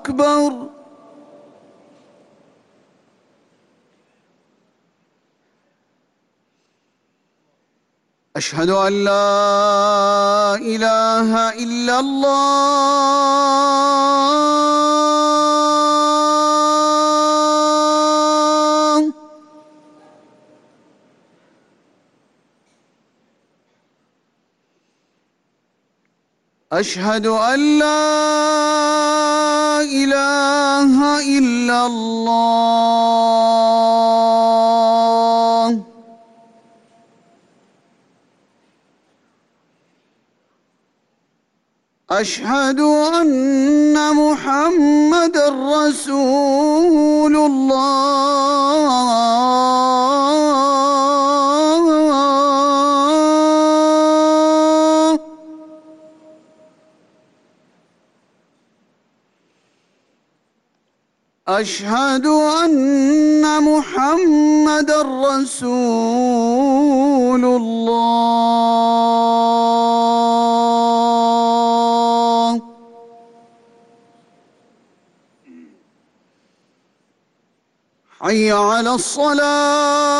أكبر أشهد أن لا إله إلا الله أشهد أن لا إله إلا الله. أشهد أن محمد رسول الله. أشهد ان محمد رسول الله. حي على الصلاة.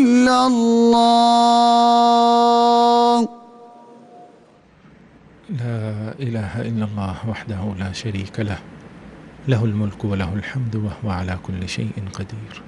إلا الله. لا إله إلا الله وحده لا شريك له. له الملك وله الحمد وهو على كل شيء قدير.